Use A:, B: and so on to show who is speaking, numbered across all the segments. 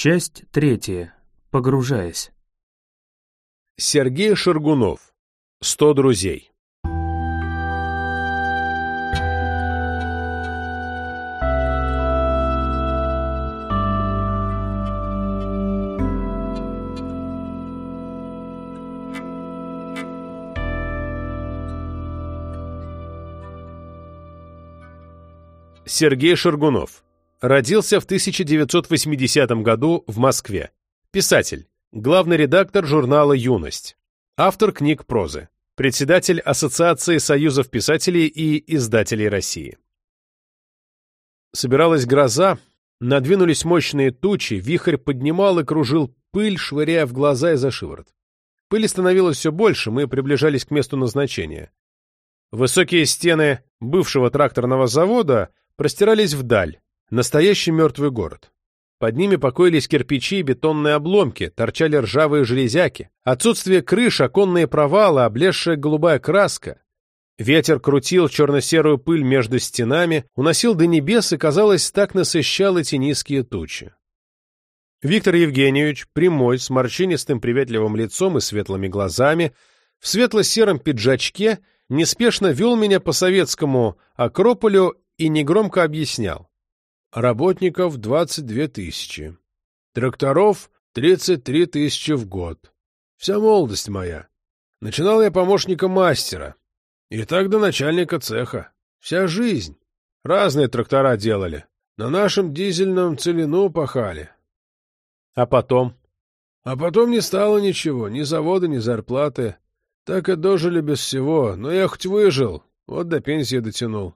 A: Часть третья. Погружаясь.
B: Сергей Шаргунов. Сто друзей. Сергей Шаргунов. Родился в 1980 году в Москве. Писатель. Главный редактор журнала «Юность». Автор книг прозы. Председатель Ассоциации союзов писателей и издателей России. Собиралась гроза, надвинулись мощные тучи, вихрь поднимал и кружил пыль, швыряя в глаза и за шиворот. Пыли становилось все больше, мы приближались к месту назначения. Высокие стены бывшего тракторного завода простирались вдаль, Настоящий мертвый город. Под ними покоились кирпичи и бетонные обломки, торчали ржавые железяки. Отсутствие крыш, оконные провалы, облезшая голубая краска. Ветер крутил черно-серую пыль между стенами, уносил до небес и, казалось, так насыщал эти низкие тучи. Виктор Евгеньевич, прямой, с морщинистым приветливым лицом и светлыми глазами, в светло-сером пиджачке, неспешно вел меня по советскому Акрополю и негромко объяснял. Работников 22 тысячи. Тракторов 33 тысячи в год. Вся молодость моя. Начинал я помощника мастера. И так до начальника цеха. Вся жизнь. Разные трактора делали. На нашем дизельном целину пахали. А потом? А потом не стало ничего. Ни завода, ни зарплаты. Так и дожили без всего. Но я хоть выжил. Вот до пенсии дотянул.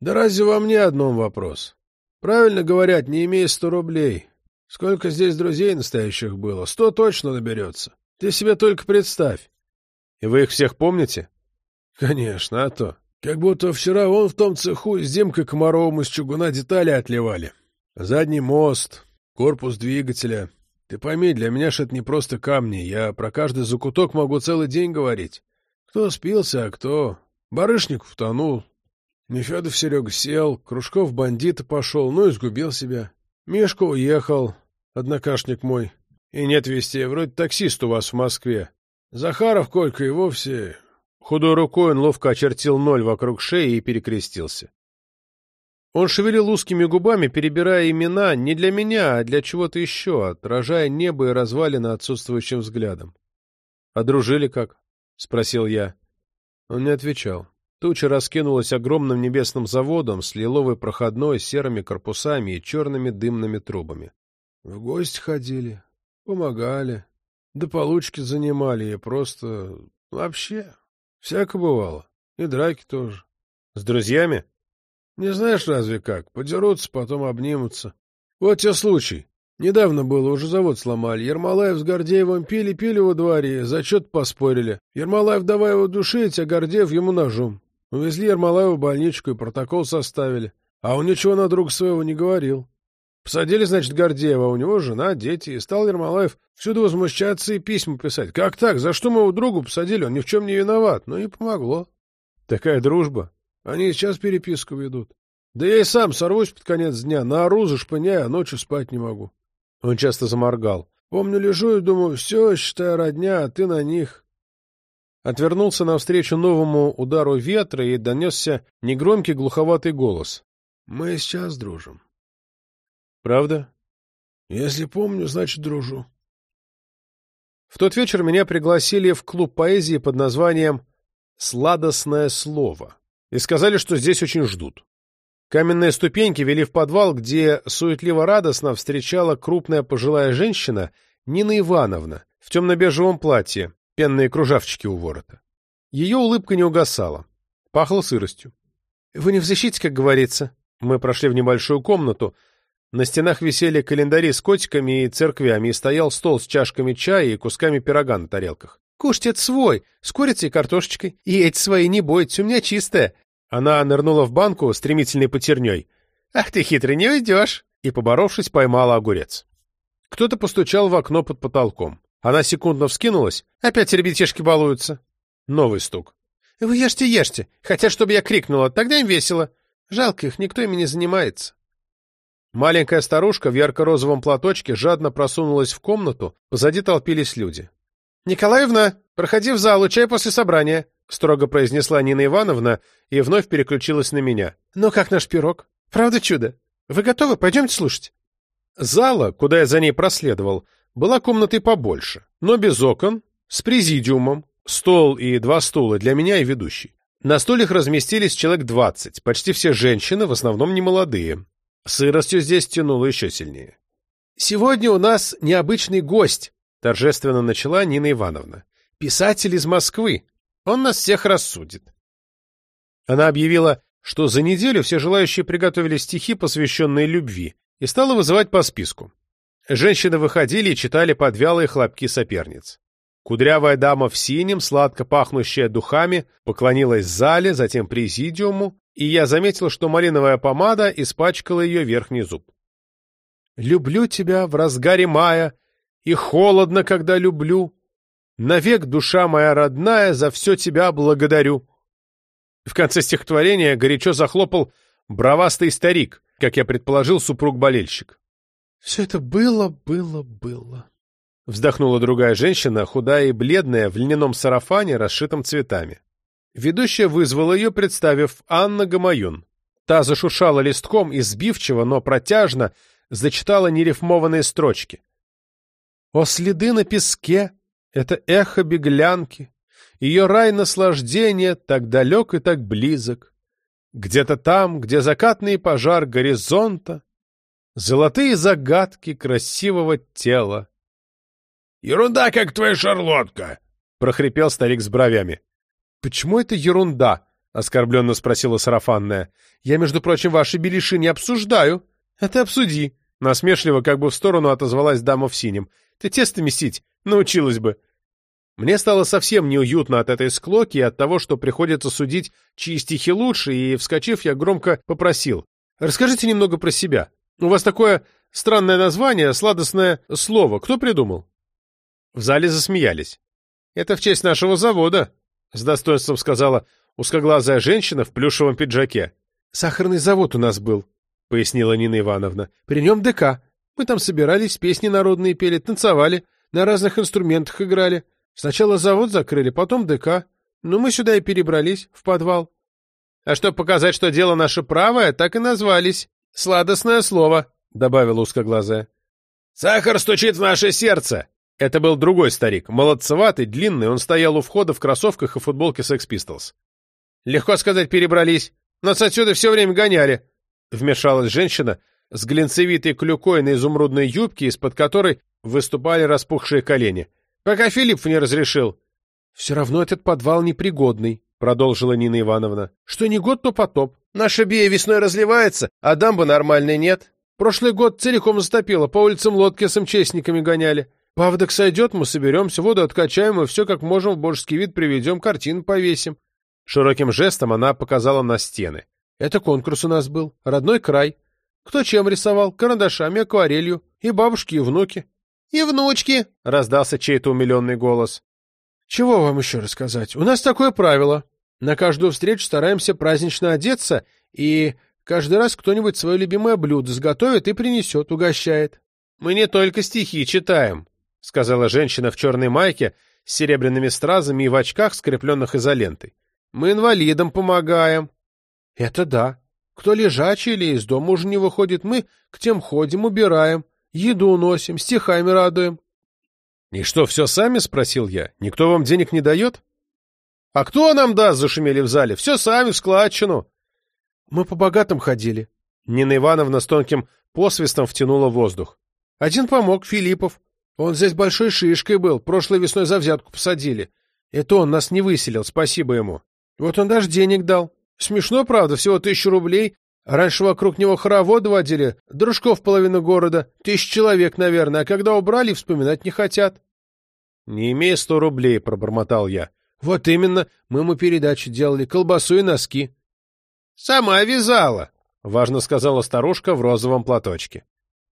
B: Да разве во мне одном вопрос? Правильно говорят, не имея сто рублей. Сколько здесь друзей настоящих было? Сто точно наберется. Ты себе только представь. И вы их всех помните? Конечно, а то. Как будто вчера вон в том цеху с Димкой Комаровым из чугуна детали отливали. Задний мост, корпус двигателя. Ты пойми, для меня ж это не просто камни. Я про каждый закуток могу целый день говорить. Кто спился, а кто... Барышников утонул, Нефедов Серега сел, Кружков бандита пошел, ну и сгубил себя. Мишка уехал, однокашник мой. И нет вести, вроде таксист у вас в Москве. Захаров Колька и вовсе... Худой рукой он ловко очертил ноль вокруг шеи и перекрестился. Он шевелил узкими губами, перебирая имена не для меня, а для чего-то еще, отражая небо и развалины отсутствующим взглядом. — А дружили как? — спросил я. Он не отвечал. Туча раскинулась огромным небесным заводом с лиловой проходной, серыми корпусами и черными дымными трубами. В гости ходили, помогали, да получки занимали и просто... Вообще, всяко бывало. И драки тоже. С друзьями? Не знаешь разве как? Подерутся, потом обнимутся. Вот тебе случай. Недавно было, уже завод сломали. Ермолаев с Гордеевым пили-пили во дворе, зачет поспорили. Ермолаев давай его душить, а Гордеев ему ножом. Увезли Ермолаева в больничку и протокол составили. А он ничего на друга своего не говорил. Посадили, значит, Гордеева, а у него жена, дети, и стал Ермолаев всюду возмущаться и письма писать. Как так? За что моего другу посадили? Он ни в чем не виноват. Ну и помогло. Такая дружба. Они сейчас переписку ведут. Да я и сам сорвусь под конец дня, наору, зашпыняю, а ночью спать не могу. Он часто заморгал. Помню, лежу и думаю, все, считай, родня, а ты на них отвернулся навстречу новому удару ветра и донесся негромкий глуховатый голос. — Мы сейчас дружим. — Правда? — Если помню, значит, дружу. В тот вечер меня пригласили в клуб поэзии под названием «Сладостное слово» и сказали, что здесь очень ждут. Каменные ступеньки вели в подвал, где суетливо-радостно встречала крупная пожилая женщина Нина Ивановна в темно-бежевом платье, пенные кружавчики у ворота. Ее улыбка не угасала. Пахло сыростью. «Вы не в защите, как говорится». Мы прошли в небольшую комнату. На стенах висели календари с котиками и церквями, и стоял стол с чашками чая и кусками пирога на тарелках. «Кушайте это свой, с курицей и картошечкой. И эти свои не бойтесь, у меня чистая». Она нырнула в банку стремительной потерней. «Ах ты хитрый, не уйдешь!» И, поборовшись, поймала огурец. Кто-то постучал в окно под потолком. Она секундно вскинулась. Опять ребятишки балуются. Новый стук. «Вы ешьте, ешьте. Хотят, чтобы я крикнула. Тогда им весело. Жалко их, никто ими не занимается». Маленькая старушка в ярко-розовом платочке жадно просунулась в комнату, позади толпились люди. «Николаевна, проходи в зал, чай после собрания», — строго произнесла Нина Ивановна и вновь переключилась на меня. «Ну как наш пирог? Правда чудо? Вы готовы? Пойдемте слушать». Зала, куда я за ней проследовал, была комнатой побольше, но без окон, с президиумом, стол и два стула для меня и ведущей. На стульях разместились человек двадцать, почти все женщины, в основном немолодые. Сыростью здесь тянуло еще сильнее. «Сегодня у нас необычный гость», — торжественно начала Нина Ивановна. «Писатель из Москвы. Он нас всех рассудит». Она объявила, что за неделю все желающие приготовили стихи, посвященные любви, и стала вызывать по списку. Женщины выходили и читали подвялые хлопки соперниц. Кудрявая дама в синем, сладко пахнущая духами, поклонилась зале, затем президиуму, и я заметил, что малиновая помада испачкала ее верхний зуб. «Люблю тебя в разгаре мая, и холодно, когда люблю. Навек, душа моя родная, за все тебя благодарю». В конце стихотворения горячо захлопал бровастый старик, как я предположил, супруг-болельщик. «Все это было, было, было», — вздохнула другая женщина, худая и бледная, в льняном сарафане, расшитом цветами. Ведущая вызвала ее, представив Анна Гамаюн. Та зашуршала листком и сбивчиво, но протяжно зачитала нерифмованные строчки. «О следы на песке! Это эхо беглянки! Ее рай наслаждения так далек и так близок! Где-то там, где закатный пожар горизонта, Золотые загадки красивого тела!»
C: «Ерунда, как твоя шарлотка!»
B: — прохрипел старик с бровями. «Почему это ерунда?» — оскорбленно спросила сарафанная. «Я, между прочим, ваши беляши не обсуждаю. Это обсуди». Насмешливо, как бы в сторону отозвалась дама в синем. «Ты тесто месить научилась бы». Мне стало совсем неуютно от этой склоки и от того, что приходится судить, чьи стихи лучше, и, вскочив, я громко попросил. «Расскажите немного про себя. У вас такое странное название, сладостное слово. Кто придумал?» В зале засмеялись. «Это в честь нашего завода», — с достоинством сказала узкоглазая женщина в плюшевом пиджаке. «Сахарный завод у нас был», — пояснила Нина Ивановна. «При нем ДК. Мы там собирались, песни народные пели, танцевали, на разных инструментах играли. Сначала завод закрыли, потом ДК. Ну, мы сюда и перебрались, в подвал. А чтобы показать, что дело наше правое, так и назвались. Сладостное слово», — добавила узкоглазая. «Сахар стучит в наше сердце», это был другой старик, молодцеватый, длинный, он стоял у входа в кроссовках и футболке Sex Pistols. «Легко сказать, перебрались. Нас отсюда все время гоняли», — вмешалась женщина с глинцевитой клюкой на изумрудной юбке, из-под которой выступали распухшие колени. «Пока Филипп не разрешил». «Все равно этот подвал непригодный», — продолжила Нина Ивановна. «Что не год, то потоп. Наша бия весной разливается, а дамбы нормальной нет. Прошлый год целиком затопило, по улицам лодки с МЧСниками гоняли. Павдок сойдет, мы соберемся, воду откачаем и все как можем в божеский вид приведем, картину повесим. Широким жестом она показала на стены. Это конкурс у нас был. Родной край. Кто чем рисовал? Карандашами, акварелью. И бабушки, и внуки. — И внучки! — раздался чей-то умиленный голос. — Чего вам еще рассказать? У нас такое правило. На каждую встречу стараемся празднично одеться, и каждый раз кто-нибудь свое любимое блюдо сготовит и принесет, угощает. Мы не только стихи читаем, — сказала женщина в черной майке с серебряными стразами и в очках, скрепленных изолентой. — Мы инвалидам помогаем. — Это да. Кто лежачий или из дома уже не выходит, мы к тем ходим, убираем, еду носим, стихами радуем. — И что, все сами? — спросил я. — Никто вам денег не дает? — А кто нам даст? — зашумели в зале. — Все сами, в складчину. — Мы по богатым ходили. Нина Ивановна с тонким посвистом втянула воздух. Один помог, Филиппов. Он здесь большой шишкой был, прошлой весной за взятку посадили. Это он нас не выселил, спасибо ему. Вот он даже денег дал. Смешно, правда, всего тысячу рублей. Раньше вокруг него хороводы водили, дружков половина города, тысяч человек, наверное, а когда убрали, вспоминать не хотят. — Не имея сто рублей, — пробормотал я. — Вот именно, мы ему передачу делали, колбасу и носки. — Сама вязала, — важно сказала старушка в розовом платочке.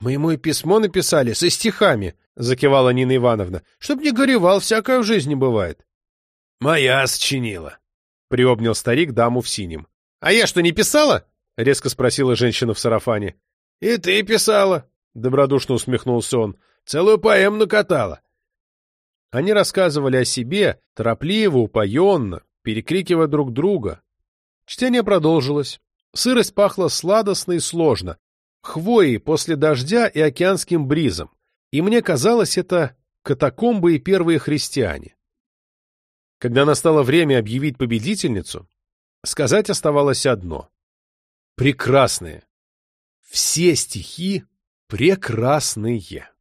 B: Мы ему и письмо написали со стихами, — закивала Нина Ивановна, — чтоб не горевал, всякое в жизни бывает. — Моя сочинила, — приобнял старик даму в синем. — А я что, не писала? — резко спросила женщина в сарафане.
C: И ты писала, — добродушно усмехнулся он. — Целую поэму накатала.
B: Они рассказывали о себе, торопливо, упоенно, перекрикивая друг друга. Чтение продолжилось. Сырость пахла сладостно и сложно, хвоей после дождя и океанским бризом, и мне казалось, это катакомбы и первые христиане. Когда настало время объявить победительницу, сказать оставалось одно. Прекрасные. Все стихи прекрасные.